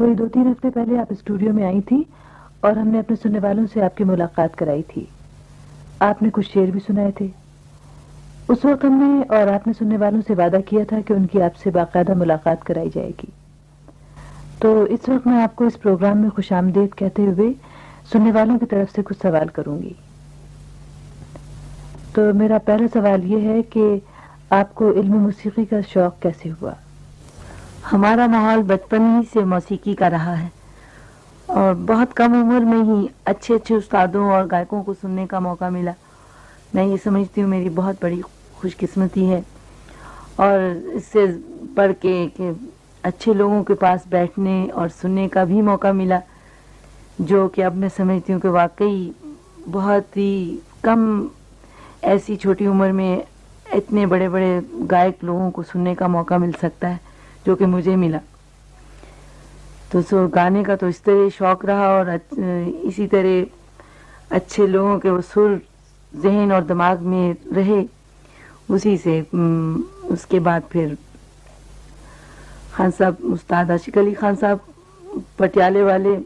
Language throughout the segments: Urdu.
کوئی دو تین ہفتے پہلے آپ اسٹوڈیو میں آئی تھی اور ہم نے اپنے سننے والوں سے آپ کی ملاقات کرائی تھی۔ آپ نے کچھ شعر بھی سنائے تھے۔ اس وقت ہم نے اور آپ نے سننے والوں سے وعدہ کیا تھا کہ ان کی آپ سے باقاعدہ ملاقات کرائی جائے گی۔ تو اس وقت میں آپ کو اس پروگرام میں خوش آمدید کہتے ہوئے سننے والوں کی طرف سے کچھ سوال کروں گی۔ تو میرا پہلا سوال یہ ہے کہ آپ کو علم موسیقی کا شوق کیسے ہوا؟ ہمارا ماحول بچپن ہی سے موسیقی کا رہا ہے۔ اور بہت کم عمر میں ہی اچھے اچھے استادوں اور گائکوں کو سننے کا موقع ملا۔ میں یہ سمجھتی ہوں میری بہت بڑی خوش قسمتی ہے۔ اور اس سے پڑھ کے کہ اچھے لوگوں کے پاس بیٹھنے اور سننے کا بھی موقع ملا، جو کہ اب میں سمجھتی ہوں کہ واقعی بہت ہی کم ایسی چھوٹی عمر میں اتنے بڑے بڑے گائک لوگوں کو سننے کا موقع مل سکتا ہے۔ جو کہ مجھے ملا۔ تو سو گانے کا تو اس طرح شوق رہا اور اسی طرح اچھے لوگوں کے وہ سر ذہن اور دماغ میں رہے۔ اسی سے اس کے بعد پھر خان صاحب، استاد عاشق علی خان صاحب، پٹیالے والے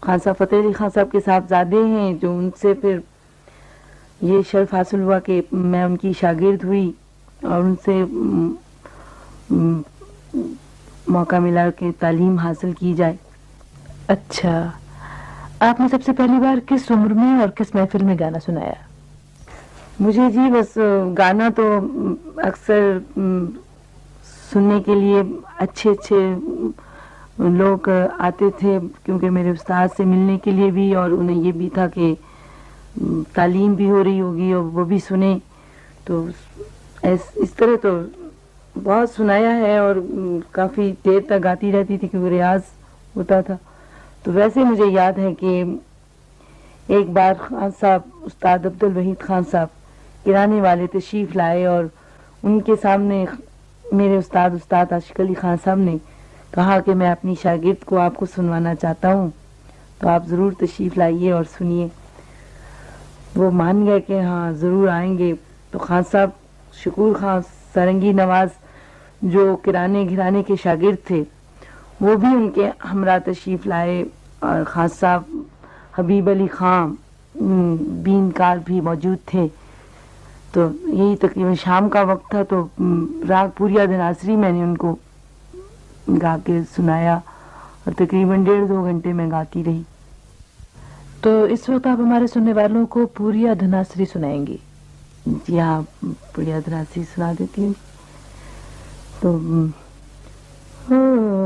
خان صاحب، فتح علی خان صاحب کے صاحبزادے ہیں، جو ان سے پھر یہ شرف حاصل ہوا کہ میں ان کی شاگرد ہوئی اور ان سے موقع ملا کہ تعلیم حاصل کی جائے۔ اچھا۔ آپ نے سب سے پہلی بار کس عمر میں اور کس محفل میں گانا سنایا؟ مجھے جی بس گانا تو اکثر سننے کے لیے اچھے اچھے لوگ آتے تھے کیونکہ میرے استاد سے ملنے کے لیے بھی اور انہیں یہ بھی تھا کہ تعلیم بھی ہو رہی ہوگی اور وہ بھی سنیں۔ تو اس طرح تو بہت سنایا ہے اور کافی دیر تک گاتی رہتی تھی کہ وہ ریاض ہوتا تھا۔ تو ویسے مجھے یاد ہے کہ ایک بار خان صاحب، استاد عبد الوحید خان صاحب کرانے والے تشریف لائے اور ان کے سامنے میرے استاد استاد عاشق علی خان صاحب نے کہا کہ میں اپنی شاگرد کو آپ کو سنوانا چاہتا ہوں۔ تو آپ ضرور تشریف لائیے اور سنیے۔ وہ مان گئے کہ ہاں ضرور آئیں گے۔ تو خان صاحب، شکور خان، سرنگی نواز جو کرانے گھرانے کے شاگرد تھے، وہ بھی ان کے ہمراہ تشریف لائے اور خان صاحب حبیب علی خان بین کار بھی موجود تھے۔ تو یہی تقریباً شام کا وقت تھا، تو راگ پوریا دناسری میں نے ان کو گا کے سنایا اور تقریباً ڈیڑھ دو گھنٹے میں گاتی رہی۔ تو اس وقت آپ ہمارے سننے والوں کو پوریا دھناسری سنائیں گی جی ہاں پوریا دھناسری سنا دیتی ہوں۔ تم ہاں۔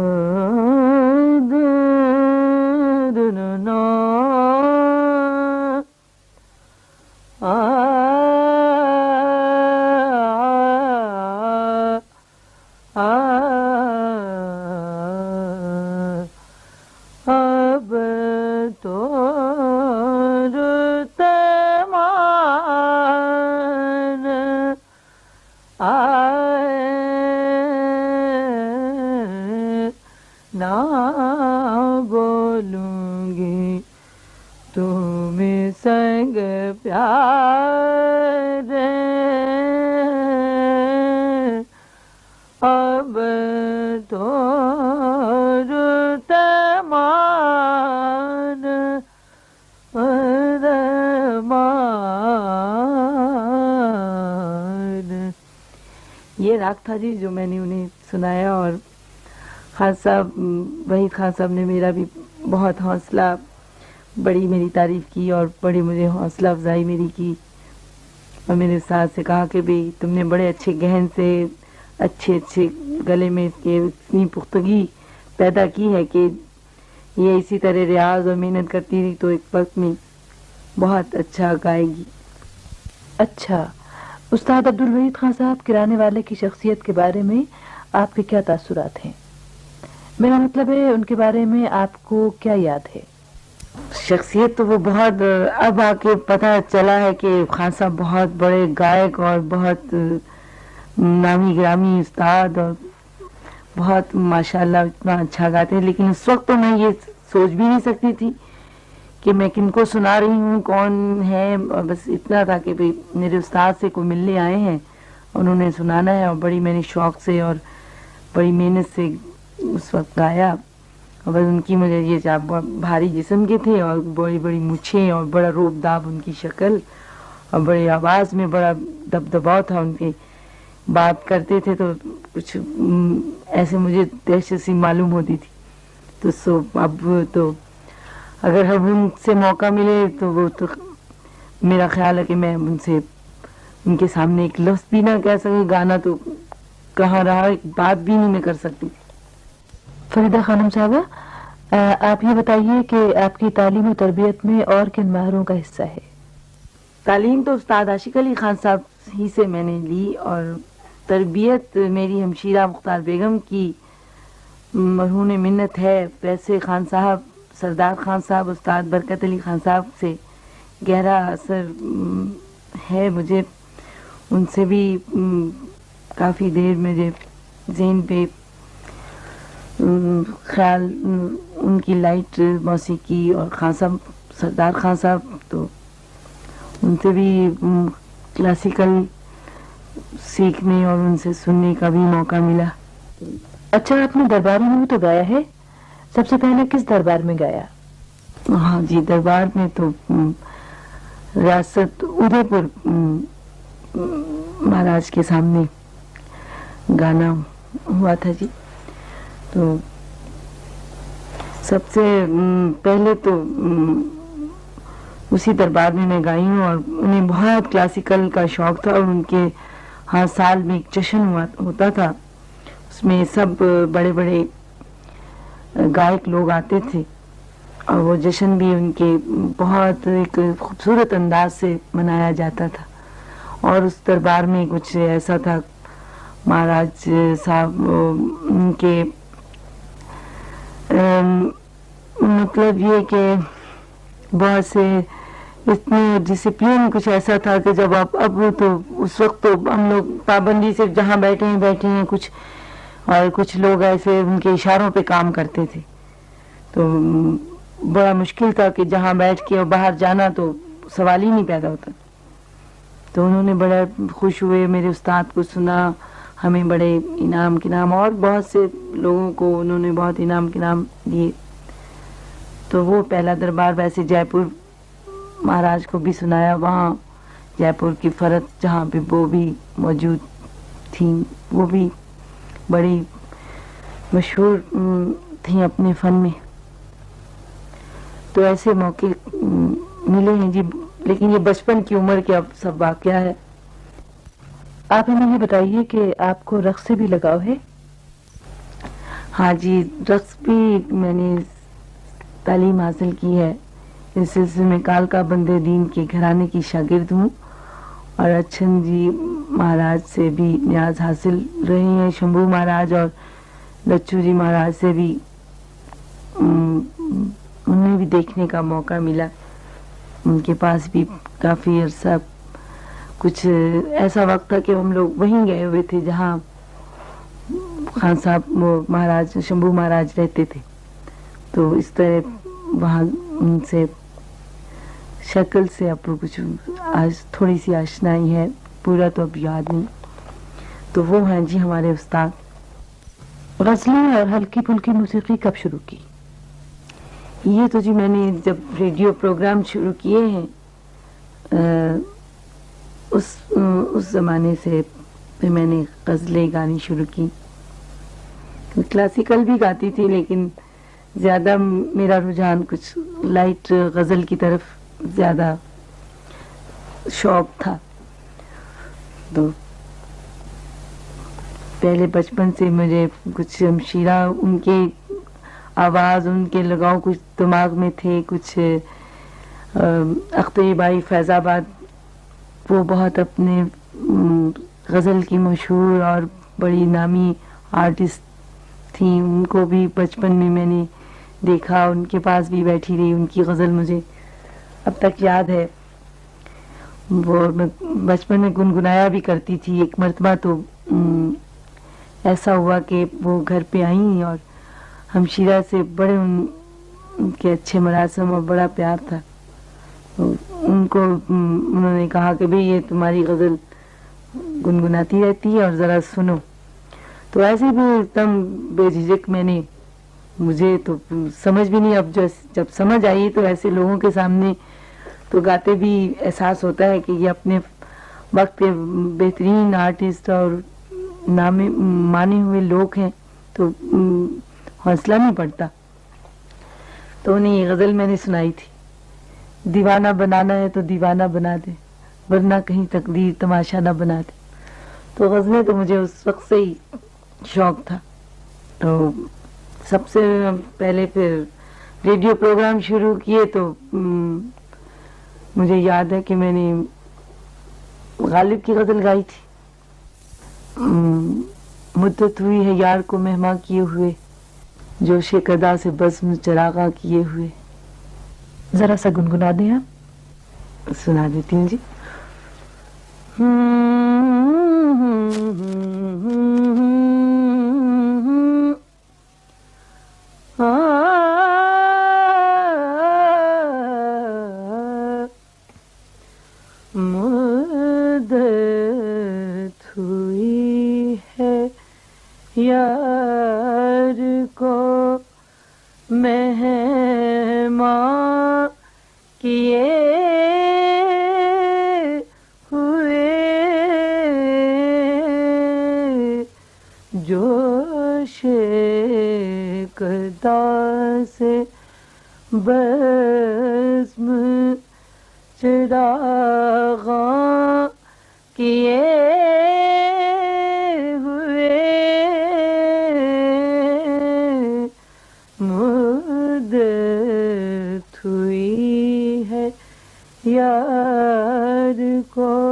نہ بولوں گی تم سنگ پیار اب تو مان یہ راگ تھا جی جو میں نے انہیں سنایا اور خان صاحب، وحید خان صاحب نے میرا بھی بہت حوصلہ بڑی میری تعریف کی اور بڑی مجھے حوصلہ افزائی میری کی۔ اور میرے ساتھ سے کہا کہ بھائی تم نے بڑے اچھے گہن سے اچھے اچھے گلے میں کے اتنی پختگی پیدا کی ہے کہ یہ اسی طرح ریاض اور محنت کرتی رہی تو ایک وقت میں بہت اچھا گائے گی۔ اچھا استاد عبد الوحید خان صاحب، کرانے والے کی شخصیت کے بارے میں آپ کے کیا تاثرات ہیں؟ میرا مطلب ہے، ان کے بارے میں آپ کو کیا یاد ہے؟ شخصیت تو وہ بہت، اب آ کے پتہ چلا ہے کہ خان صاحب بہت بڑے گائک اور بہت نامی گرامی استاد اور بہت ماشاءاللہ اتنا اچھا گاتے ہیں، لیکن اس وقت تو میں یہ سوچ بھی نہیں سکتی تھی کہ میں کن کو سنا رہی ہوں، کون ہے بس اتنا تھا کہ میرے استاد سے کوئی ملنے آئے ہیں، انہوں نے سنانا ہے اور بڑی میں نے شوق سے اور بڑی محنت سے اس وقت گایا بس ان کی مجھے یہ بھاری جسم کے تھے اور بڑی بڑی مچھیں اور بڑا روب داب ان کی شکل اور بڑی آواز میں بڑا دب دباؤ تھا ان کی۔ بات کرتے تھے تو کچھ ایسے مجھے دہشت سی معلوم ہوتی تھی۔ تو سو، اب تو اگر ہم ان سے موقع ملے تو وہ تو میرا خیال ہے کہ میں ان سے، ان کے سامنے ایک لفظ بھی نہ کہہ سکوں، گانا تو کہاں رہا، ایک بات بھی نہیں میں کر سکتی۔ فریدہ خانم صاحبہ آپ یہ بتائیے کہ آپ کی تعلیم و تربیت میں اور کن ماہروں کا حصہ ہے؟ تعلیم تو استاد عاشق علی خان صاحب ہی سے میں نے لی اور تربیت میری ہمشیرہ مختار بیگم کی مرہون منت ہے۔ ویسے خان صاحب، سردار خان صاحب، استاد برکت علی خان صاحب سے گہرا اثر ہے مجھے۔ ان سے بھی کافی دیر مجھے ذہن پہ خیال ان کی لائٹ موسیقی اور خان صاحب سردار خان صاحب تو ان سے بھی کلاسیکل سیکھنے اور ان سے سننے کا بھی موقع ملا۔ اچھا آپ نے درباروں میں تو گایا ہے؟ سب سے پہلے کس دربار میں گایا؟ ہاں جی دربار میں تو ریاست ادے پور مہاراج کے سامنے گانا ہوا تھا جی۔ تو سب سے پہلے تو اسی دربار میں میں گائی ہوں اور انہیں بہت کلاسیکل کا شوق تھا اور ان کے ہاں سال میں ایک جشن ہوتا تھا۔ اس میں سب بڑے بڑے گائک لوگ آتے تھے اور وہ جشن بھی ان کے بہت ایک خوبصورت انداز سے منایا جاتا تھا۔ اور اس دربار میں کچھ ایسا تھا، مہاراج صاحب، ان کے مطلب یہ کہ بہت سے اتنے ڈسپلن کچھ ایسا تھا کہ جب آپ، اب تو اس وقت تو ہم لوگ پابندی سے جہاں بیٹھے ہیں بیٹھے ہیں کچھ، اور کچھ لوگ ایسے ان کے اشاروں پہ کام کرتے تھے۔ تو بڑا مشکل تھا کہ جہاں بیٹھ کے اور باہر جانا تو سوال ہی نہیں پیدا ہوتا۔ تو انہوں نے بڑا خوش ہوئے، میرے استاد کو سنا۔ ہمیں بڑے انعام کے نام اور بہت سے لوگوں کو انہوں نے بہت انعام کے نام دیے۔ تو وہ پہلا دربار ویسے جے پور مہاراج کو بھی سنایا۔ وہاں جے پور کی فرت جہاں پہ وہ بھی موجود تھیں۔ وہ بھی بڑی مشہور تھیں اپنے فن میں۔ تو ایسے موقع ملے ہیں جی لیکن یہ بچپن کی عمر کے اب سب واقعہ ہے۔ آپ ہمیں یہ بتائیے کہ آپ کو رقص سے بھی لگاؤ ہے؟ ہاں جی رقص بھی میں نے تعلیم حاصل کی ہے۔ اس سلسلے میں کالکا بندے دین کے گھرانے کی شاگرد ہوں اور اچھن جی مہاراج سے بھی نیاز حاصل رہے ہیں، شمبھو مہاراج اور لچو جی مہاراج سے بھی انہیں بھی دیکھنے کا موقع ملا۔ ان کے پاس بھی کافی عرصہ کچھ ایسا وقت تھا کہ ہم لوگ وہیں گئے ہوئے تھے جہاں خان صاحب مہاراج شمبھو مہاراج رہتے تھے۔ تو اس طرح وہاں ان سے شکل سے اب کچھ آج تھوڑی سی آشنائی ہے، پورا تو اب یاد نہیں۔ تو وہ ہیں جی ہمارے استاد۔ غزلیں اور ہلکی پھلکی موسیقی کب شروع کی؟ یہ تو جی میں نے جب ریڈیو پروگرام شروع کیے ہیں اس اس زمانے سے میں نے غزلیں گانی شروع کی۔ کلاسیکل بھی گاتی تھی لیکن زیادہ میرا رجحان کچھ لائٹ غزل کی طرف زیادہ شوق تھا۔ تو پہلے بچپن سے مجھے کچھ شیرہ ان کے آواز، ان کے لگاؤ کچھ دماغ میں تھے، کچھ اختیبائی فیض آباد وہ بہت اپنے غزل کی مشہور اور بڑی نامی آرٹسٹ تھیں۔ ان کو بھی بچپن میں میں نے دیکھا، ان کے پاس بھی بیٹھی رہی۔ ان کی غزل مجھے اب تک یاد ہے۔ وہ میں بچپن میں گنگنایا بھی کرتی تھی۔ ایک مرتبہ تو ایسا ہوا کہ وہ گھر پہ آئیں اور ہم شیرہ سے بڑے ان کے اچھے مراسم اور بڑا پیار تھا۔ ان کو انہوں نے کہا کہ بھئی یہ تمہاری غزل گنگناتی رہتی ہے اور ذرا سنو۔ تو ایسے بھی ایک دم بے جھجک میں نے مجھے تو سمجھ بھی نہیں۔ اب جو جب سمجھ آئی تو ایسے لوگوں کے سامنے تو گاتے بھی احساس ہوتا ہے کہ یہ اپنے وقت کے بہترین آرٹسٹ اور نامے مانے ہوئے لوگ ہیں، تو حوصلہ نہیں پڑتا تو انہیں یہ غزل میں نے سنائی تھی۔ دیوانہ بنانا ہے تو دیوانہ بنا دے، ورنہ کہیں تقدیر تماشا نہ بنا دے۔ تو غزلیں تو مجھے اس وقت سے ہی شوق تھا۔ تو سب سے پہلے پھر ریڈیو پروگرام شروع کیے تو مجھے یاد ہے کہ میں نے غالب کی غزل گائی تھی۔ مدت ہوئی ہے یار کو مہمان کیے ہوئے، جوش کدا سے بزم چراغا کیے ہوئے۔ ذرا سا گنگنا دیں آپ۔ سنا دیتی ہوں جی۔ چراغاں کیے ہوئے مد ہوئی ہے یار کو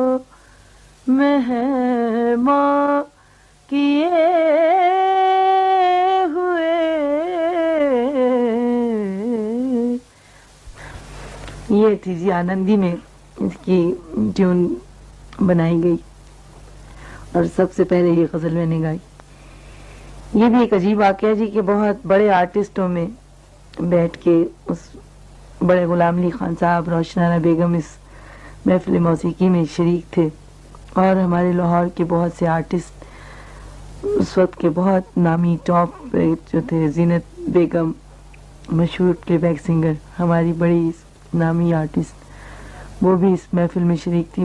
یہ تھی جی آنندی میں اس کی ٹیون بنائی گئی۔ اور سب سے پہلے یہ غزل میں نے گائی۔ یہ بھی ایک عجیب واقعہ جی کہ بہت بڑے آرٹسٹوں میں بیٹھ کے اس بڑے غلام علی خان صاحب، روشنانہ بیگم اس محفل موسیقی میں شریک تھے۔ اور ہمارے لاہور کے بہت سے آرٹسٹ اس وقت کے بہت نامی ٹاپ جو تھے، زینت بیگم، مشہور پلے بیک سنگر ہماری بڑی نامی آرٹسٹ وہ بھی اس محفل میں شریک تھی،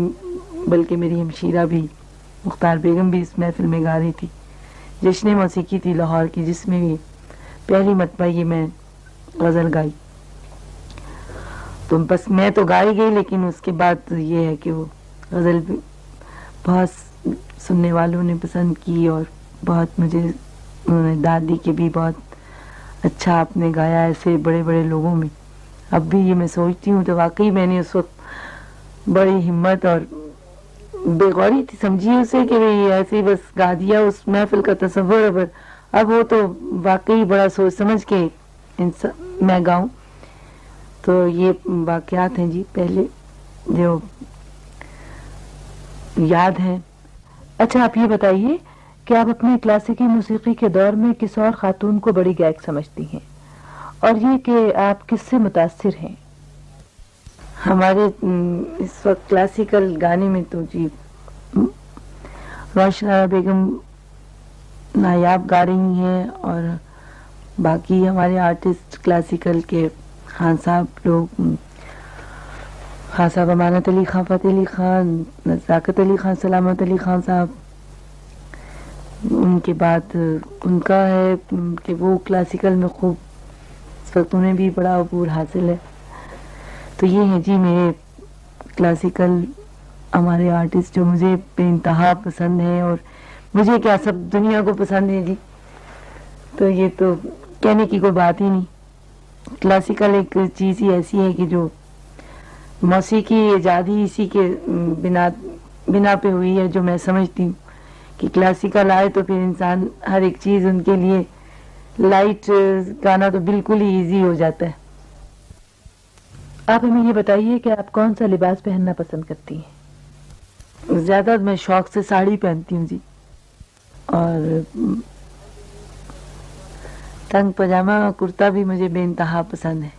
بلکہ میری ہمشیرہ بھی، مختار بیگم بھی اس محفل میں گا رہی تھی۔ جشن موسیقی تھی لاہور کی، جس میں بھی پہلی مرتبہ یہ میں غزل گائی۔ تو بس میں تو گائی گئی، لیکن اس کے بعد یہ ہے کہ وہ غزل بھی بہت سننے والوں نے پسند کی اور بہت مجھے، انہوں نے دادی کے بھی بہت اچھا آپ نے گایا ایسے بڑے بڑے لوگوں میں۔ اب بھی یہ میں سوچتی ہوں تو واقعی میں نے اس وقت بڑی ہمت اور بے غوری تھی، سمجھی اسے کہ ایسے بس گا دیا اس محفل کا تصور اب وہ تو واقعی بڑا سوچ سمجھ کے میں گاؤں۔ تو یہ واقعات ہیں جی پہلے جو یاد ہیں۔ اچھا آپ یہ بتائیے کہ آپ اپنی کلاسیکی موسیقی کے دور میں کس اور خاتون کو بڑی گائک سمجھتی ہیں؟ اور یہ کہ آپ کس سے متاثر ہیں؟ ہمارے اس وقت کلاسیکل گانے میں تو جی روشنا بیگم نایاب گا رہی ہیں اور باقی ہمارے آرٹسٹ کلاسیکل کے خان صاحب لوگ خان صاحب امانت علی خان فتح علی خان، نزاکت علی خان، سلامت علی خان صاحب، ان کے بعد ان کا ہے کہ وہ کلاسیکل میں خوب وقت انہیں بھی بڑا عبور حاصل ہے۔ تو یہ ہیں جی میرے کلاسیکل ہمارے آرٹسٹ جو مجھے بے انتہا پسند ہیں اور مجھے کیا سب دنیا کو پسند ہے جی۔ تو یہ تو کہنے کی کوئی بات ہی نہیں۔ کلاسیکل ایک چیز ہی ایسی ہے کہ جو موسیقی ایجاد ہی اسی کے بنا بنا پہ ہوئی ہے جو میں سمجھتی ہوں کہ کلاسیکل آئے تو پھر انسان ہر ایک چیز ان کے لیے لائٹ گانا تو بالکل ہی ایزی ہو جاتا ہے۔ آپ ہمیں یہ بتائیے کہ آپ کون سا لباس پہننا پسند کرتی ہیں؟ زیادہ میں شوق سے ساڑی پہنتی ہوں جی۔ اور تنگ پاجامہ کرتا بھی مجھے بے انتہا پسند ہے۔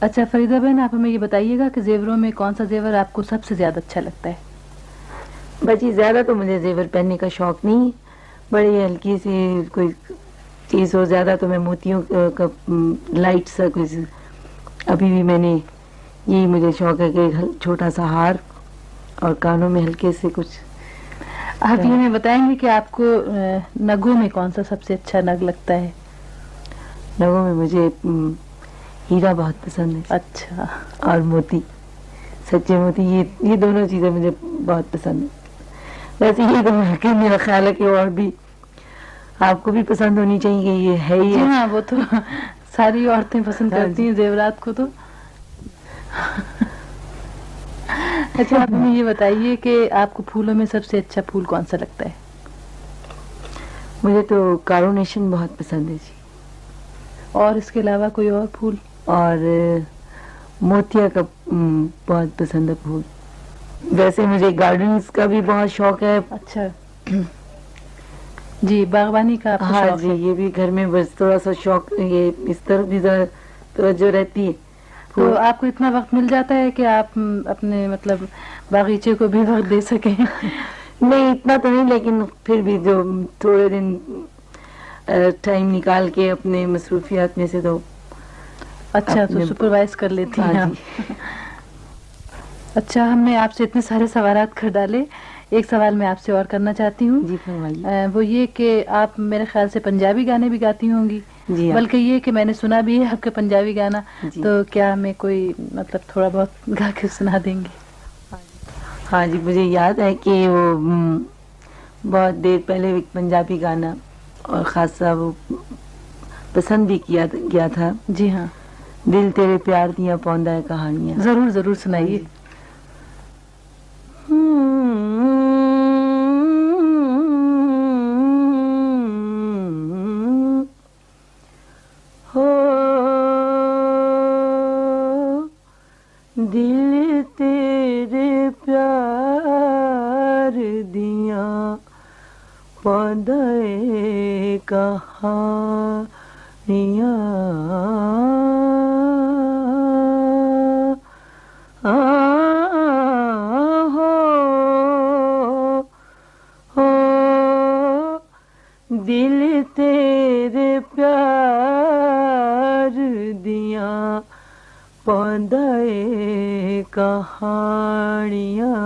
اچھا فریدہ بہن، آپ ہمیں یہ بتائیے گا کہ زیوروں میں کون سا زیور آپ کو سب سے زیادہ اچھا لگتا ہے؟ بچی، زیادہ تو مجھے زیور پہننے کا شوق نہیں۔ بڑی ہلکی سی کوئی چیز ہو زیادہ تو میں موتیوں کا- لائٹ سا کچھ ابھی بھی میں نے یہی مجھے شوق ہے کہ ایک چھوٹا سا ہار اور کانوں میں ہلکے سے کچھ۔ آپ یہ ہمیں بتائیں گے کہ آپ کو نگوں میں کون سا سب سے اچھا نگ لگتا ہے؟ لوگوں میں مجھے ہیرا بہت پسند ہے۔ اچھا۔ اور موتی۔ سچے موتی یہ یہ دونوں چیزیں مجھے بہت پسند ہیں۔ ویسے یہ تو میرا خیال ہے کہ اور بھی آپ کو بھی پسند ہونی چاہیے کہ یہ ہے ہی جی ہاں وہ تو ساری عورتیں پسند ہاں کرتی جی۔ ہیں زیورات کو تو۔ اچھا آپ ہمیں یہ بتائیے کہ آپ کو پھولوں میں سب سے اچھا پھول کون سا لگتا ہے؟ مجھے تو کارونیشن بہت پسند ہے جی۔ اور اس کے علاوہ کوئی اور پھول؟ اور موتیا کا بہت پسند ہے پھول۔ ویسے مجھے گارڈنز کا بھی بہت شوق ہے۔ اچھا۔ جی باغبانی کا ہاں جی یہ بھی گھر میں بس تھوڑا سا شوق یہ اس طرف بھی ذرا توجہ رہتی ہے۔ تو آپ کو اتنا وقت مل جاتا ہے کہ آپ اپنے مطلب باغیچے کو بھی وقت دے سکیں؟ نہیں اتنا تو نہیں لیکن پھر بھی جو تھوڑے دن ٹائم نکال کے اپنے مصروفیات میں سے تو اچھا تو سپروائز کر لیتی ہیں ہاں آپ۔ اچھا ہم نے آپ سے اتنے سارے سوالات کر ڈالے ایک سوال میں آپ سے اور کرنا چاہتی ہوں۔ جی وہ یہ کہ آپ میرے خیال سے پنجابی گانے بھی گاتی ہوں گی۔ جی ہاں۔ بلکہ یہ کہ میں نے سنا بھی ہے آپ کا پنجابی گانا۔ جی۔ تو کیا ہمیں کوئی مطلب تھوڑا بہت گا کے سنا دیں گے؟ ہاں جی مجھے یاد ہے کہ وہ بہت دیر پہلے ایک پنجابی گانا اور خاصا وہ پسند بھی کیا گیا تھا۔ جی ہاں۔ دل تیرے پیار دیا پوندا ہے کہانیاں۔ ضرور ضرور سنائیے۔ دل تیرے پیار دیا پودے کہانیاں۔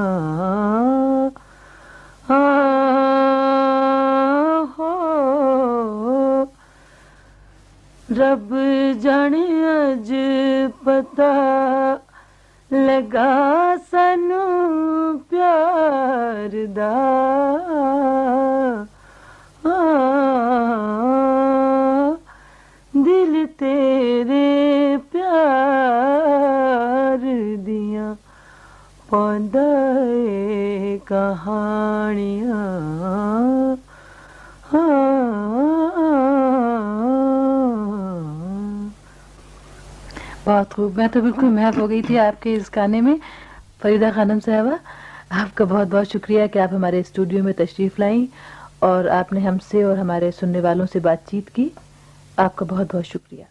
رب جانے اج پتا لگا سانو پیار دا۔ کہانیاں بہت خوب میں تو بالکل محف ہو گئی تھی آپ کے اس گانے میں فریدہ خانم صاحبہ آپ کا بہت بہت شکریہ کہ آپ ہمارے اسٹوڈیو میں تشریف لائیں اور آپ نے ہم سے اور ہمارے سننے والوں سے بات چیت کی آپ کا بہت بہت شکریہ